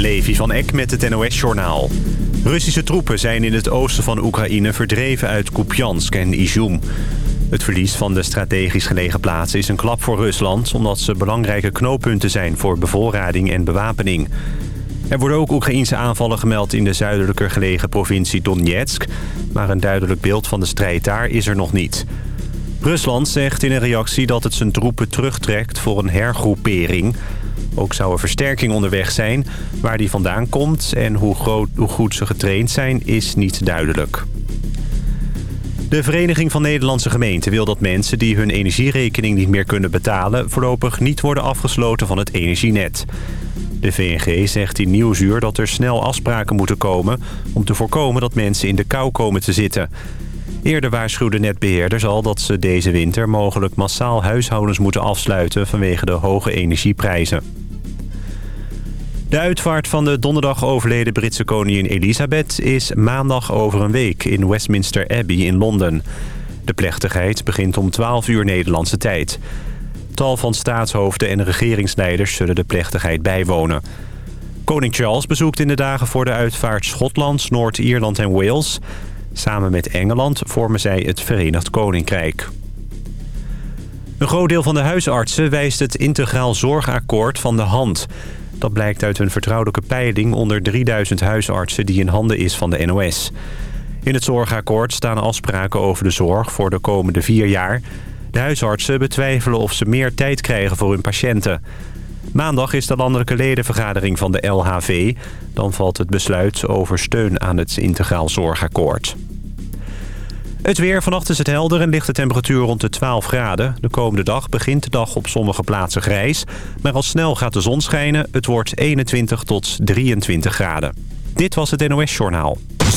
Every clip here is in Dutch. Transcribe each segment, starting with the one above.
Levi van Eck met het NOS-journaal. Russische troepen zijn in het oosten van Oekraïne verdreven uit Kupiansk en Izum. Het verlies van de strategisch gelegen plaatsen is een klap voor Rusland... omdat ze belangrijke knooppunten zijn voor bevoorrading en bewapening. Er worden ook Oekraïense aanvallen gemeld in de zuidelijker gelegen provincie Donetsk... maar een duidelijk beeld van de strijd daar is er nog niet. Rusland zegt in een reactie dat het zijn troepen terugtrekt voor een hergroepering... Ook zou er versterking onderweg zijn. Waar die vandaan komt en hoe, groot, hoe goed ze getraind zijn is niet duidelijk. De Vereniging van Nederlandse Gemeenten wil dat mensen die hun energierekening niet meer kunnen betalen... voorlopig niet worden afgesloten van het energienet. De VNG zegt in Nieuwsuur dat er snel afspraken moeten komen... om te voorkomen dat mensen in de kou komen te zitten. Eerder waarschuwden netbeheerders al dat ze deze winter mogelijk massaal huishoudens moeten afsluiten... vanwege de hoge energieprijzen. De uitvaart van de donderdag overleden Britse koningin Elisabeth... is maandag over een week in Westminster Abbey in Londen. De plechtigheid begint om 12 uur Nederlandse tijd. Tal van staatshoofden en regeringsleiders zullen de plechtigheid bijwonen. Koning Charles bezoekt in de dagen voor de uitvaart Schotland, Noord-Ierland en Wales. Samen met Engeland vormen zij het Verenigd Koninkrijk. Een groot deel van de huisartsen wijst het integraal zorgakkoord van de hand... Dat blijkt uit een vertrouwelijke peiling onder 3000 huisartsen die in handen is van de NOS. In het zorgakkoord staan afspraken over de zorg voor de komende vier jaar. De huisartsen betwijfelen of ze meer tijd krijgen voor hun patiënten. Maandag is de landelijke ledenvergadering van de LHV. Dan valt het besluit over steun aan het integraal zorgakkoord. Het weer. Vannacht is het helder en ligt de temperatuur rond de 12 graden. De komende dag begint de dag op sommige plaatsen grijs. Maar al snel gaat de zon schijnen. Het wordt 21 tot 23 graden. Dit was het NOS Journaal.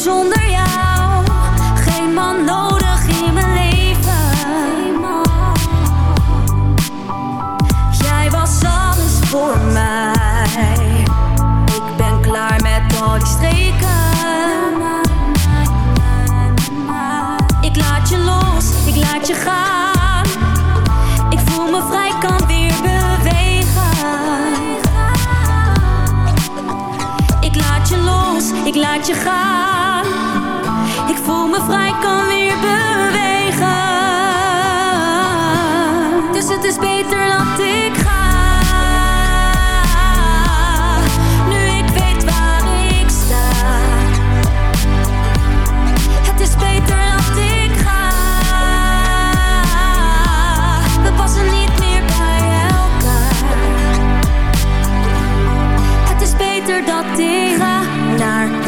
zonder jou.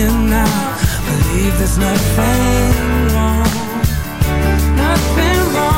and I believe there's nothing wrong, nothing wrong.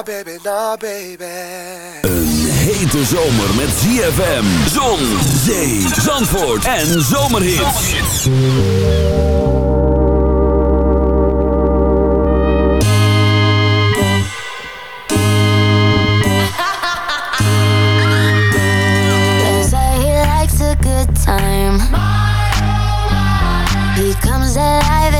Nah, baby, nah, baby. Een hete zomer met ZFM, zon, zee, zandvoort en zomerhits. They say he likes a good time. He comes alive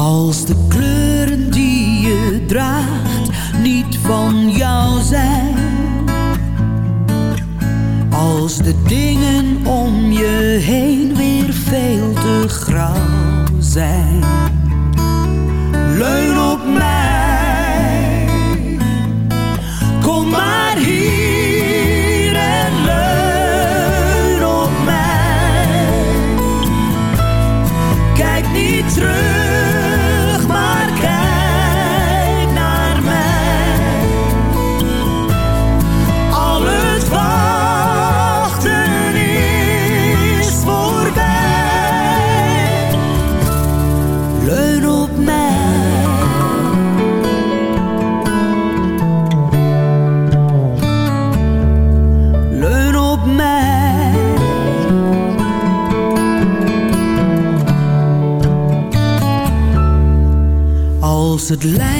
Als de kleuren die je draagt niet van jou zijn. Als de dingen om je heen weer veel te grauw zijn. het lijkt